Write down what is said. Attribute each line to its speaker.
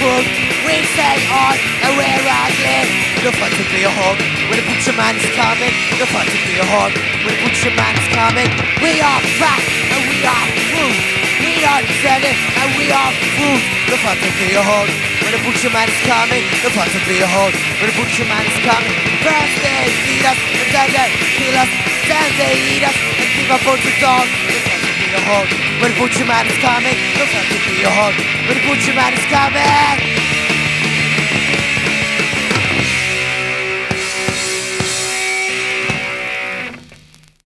Speaker 1: food. We say on and we're ugly. No fun to be a hog when the butcher man is coming. No fun to be a hog when the butcher man is coming. We are fat and we are food. We are dreaded and we are food. No fun to be a hog when the butcher man is coming. No fun to be a hog when the butcher man is coming. First they eat us and then they kill us. Then they eat us and keep a bunch of dogs. Hog when the butcher man is coming. Fun to be a hog when the butcher man is coming.